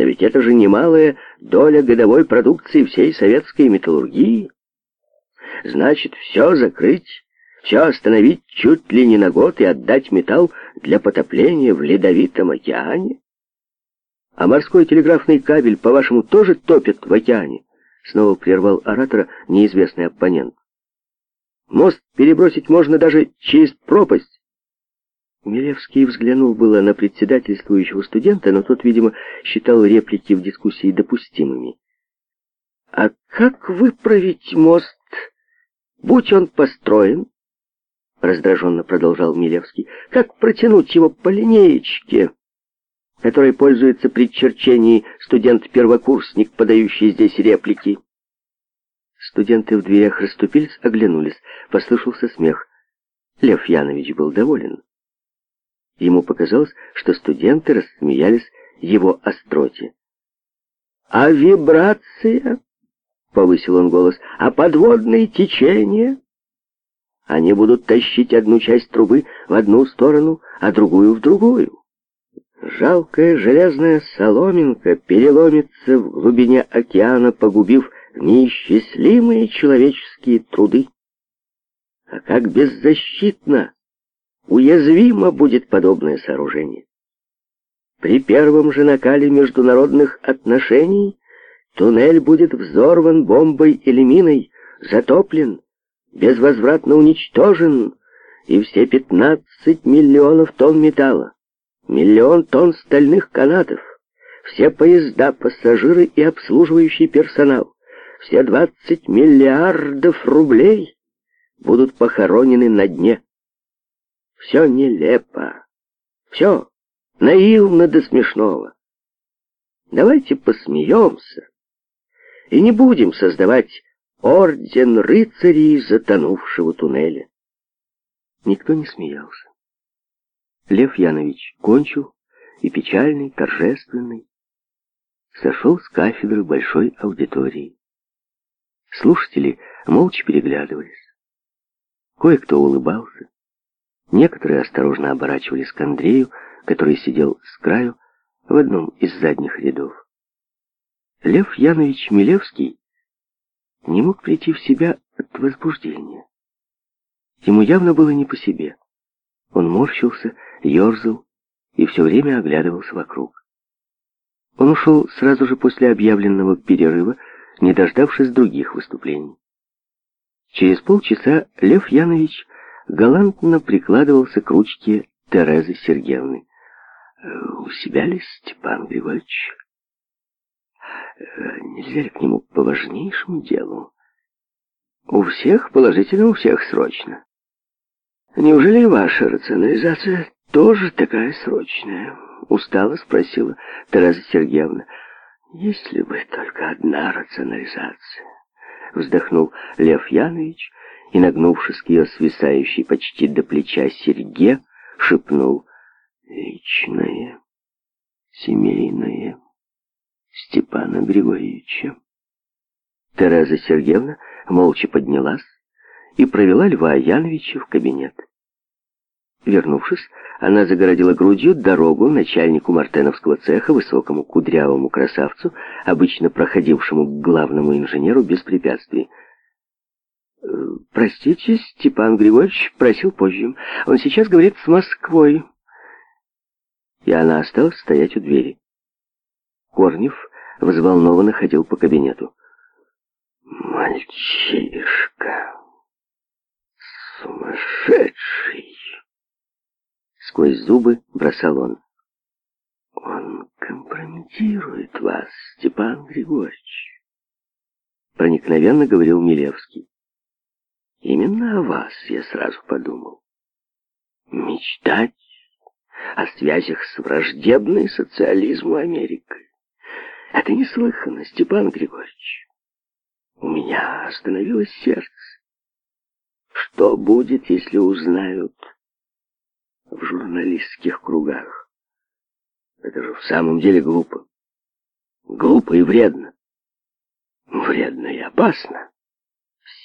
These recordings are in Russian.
Да ведь это же немалая доля годовой продукции всей советской металлургии. Значит, все закрыть, все остановить чуть ли не на год и отдать металл для потопления в ледовитом океане? А морской телеграфный кабель, по-вашему, тоже топит в океане? Снова прервал оратора неизвестный оппонент. Мост перебросить можно даже через пропасть, Милевский взглянул было на председательствующего студента, но тот, видимо, считал реплики в дискуссии допустимыми. «А как выправить мост, будь он построен?» Раздраженно продолжал Милевский. «Как протянуть его по линеечке, которой пользуется при черчении студент-первокурсник, подающий здесь реплики?» Студенты в дверях расступились, оглянулись. Послышался смех. Лев Янович был доволен. Ему показалось, что студенты рассмеялись его остроте. «А вибрация?» — повысил он голос. «А подводные течения?» «Они будут тащить одну часть трубы в одну сторону, а другую в другую. Жалкая железная соломинка переломится в глубине океана, погубив неисчислимые человеческие труды. А как беззащитно!» уязвимо будет подобное сооружение. При первом же накале международных отношений туннель будет взорван бомбой или миной, затоплен, безвозвратно уничтожен, и все 15 миллионов тонн металла, миллион тонн стальных канатов, все поезда, пассажиры и обслуживающий персонал, все 20 миллиардов рублей будут похоронены на дне. Все нелепо. Все наивно до смешного. Давайте посмеемся и не будем создавать орден рыцарей затонувшего туннеля. Никто не смеялся. Лев Янович кончил, и печальный, торжественный, сошел с кафедры большой аудитории. Слушатели молча переглядывались. Кое-кто улыбался. Некоторые осторожно оборачивались к Андрею, который сидел с краю в одном из задних рядов. Лев Янович Милевский не мог прийти в себя от возбуждения. Ему явно было не по себе. Он морщился, ерзал и все время оглядывался вокруг. Он ушел сразу же после объявленного перерыва, не дождавшись других выступлений. Через полчаса Лев Янович галантно прикладывался к ручке Терезы Сергеевны. «Э, «У себя ли Степан Григорьевич? «Э, нельзя ли к нему поважнейшему делу? У всех положительно, у всех срочно. Неужели ваша рационализация тоже такая срочная?» Устало спросила Тереза Сергеевна. «Если бы только одна рационализация!» Вздохнул Лев Янович и, нагнувшись к ее свисающей почти до плеча серьге, шепнул «Личное, семейное Степана Григорьевича». Тереза Сергеевна молча поднялась и провела Льва Яновича в кабинет. Вернувшись, она загородила грудью дорогу начальнику мартеновского цеха, высокому кудрявому красавцу, обычно проходившему к главному инженеру без препятствий – простите, Степан Григорьевич просил позже. Он сейчас говорит с Москвой». И она осталась стоять у двери. Корнев взволнованно ходил по кабинету. «Мальчишка! Сумасшедший!» Сквозь зубы бросал он. «Он компрометирует вас, Степан Григорьевич!» Проникновенно говорил Милевский. Именно о вас я сразу подумал. Мечтать о связях с враждебной социализмом Америкой. Это неслыханно, Степан Григорьевич. У меня остановилось сердце. Что будет, если узнают в журналистских кругах? Это же в самом деле глупо. Глупо и вредно. Вредно и опасно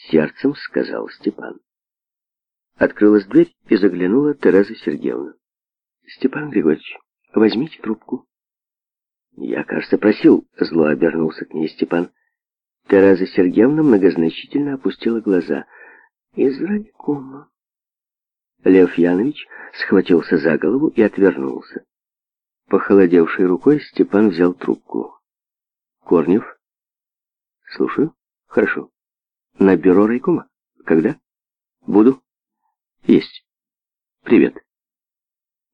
сердцем сказал Степан. Открылась дверь и заглянула Тереза Сергеевна. «Степан Григорьевич, возьмите трубку». «Я, кажется, просил», — зло обернулся к ней Степан. Тереза Сергеевна многозначительно опустила глаза. «Из райкома». Лев Янович схватился за голову и отвернулся. Похолодевшей рукой Степан взял трубку. «Корнев?» «Слушаю. Хорошо. На бюро райкома? Когда? Буду. Есть. Привет.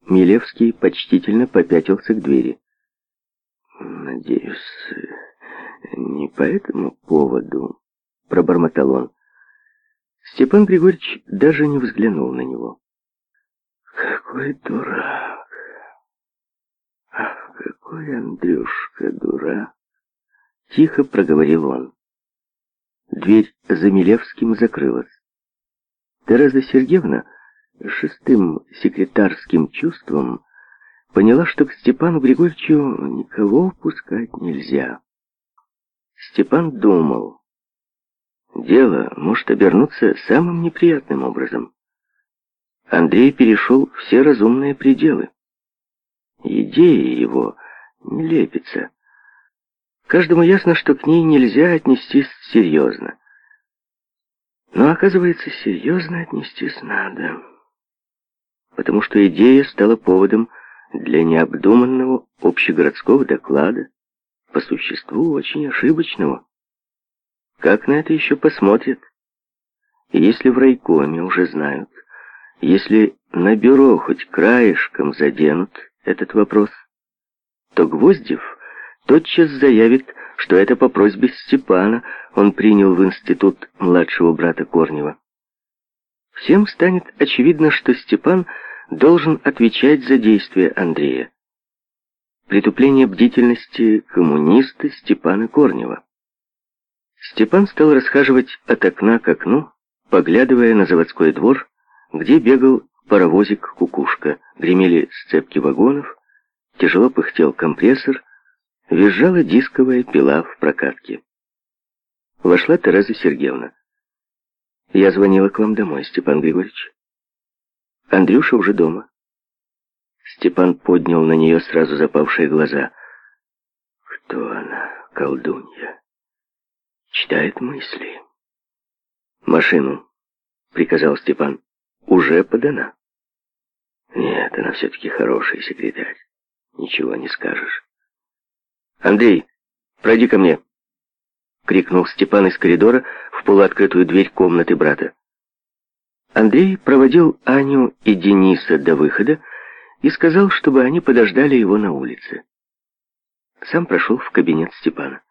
Милевский почтительно попятился к двери. Надеюсь, не по этому поводу, пробормотал он. Степан Григорьевич даже не взглянул на него. Какой дурак! Ах, какой Андрюшка дурак! Тихо проговорил он. Дверь за Милевским закрылась. Тереза Сергеевна шестым секретарским чувством поняла, что к Степану Григорьевичу никого пускать нельзя. Степан думал. Дело может обернуться самым неприятным образом. Андрей перешел все разумные пределы. Идеи его не лепится. Каждому ясно, что к ней нельзя отнестись серьезно. Но, оказывается, серьезно отнестись надо, потому что идея стала поводом для необдуманного общегородского доклада, по существу очень ошибочного. Как на это еще посмотрят? Если в райкоме уже знают, если на бюро хоть краешком заденут этот вопрос, то Гвоздев тотчас заявит, что это по просьбе Степана он принял в институт младшего брата Корнева. Всем станет очевидно, что Степан должен отвечать за действия Андрея. Притупление бдительности коммуниста Степана Корнева. Степан стал расхаживать от окна к окну, поглядывая на заводской двор, где бегал паровозик-кукушка, гремели сцепки вагонов, тяжело пыхтел компрессор, Визжала дисковая пила в прокатке. Вошла Тереза Сергеевна. «Я звонила к вам домой, Степан Григорьевич. Андрюша уже дома». Степан поднял на нее сразу запавшие глаза. «Кто она, колдунья?» «Читает мысли». «Машину», — приказал Степан, — «уже подана». «Нет, она все-таки хорошая секретарь. Ничего не скажешь». «Андрей, пройди ко мне!» — крикнул Степан из коридора в полуоткрытую дверь комнаты брата. Андрей проводил Аню и Дениса до выхода и сказал, чтобы они подождали его на улице. Сам прошел в кабинет Степана.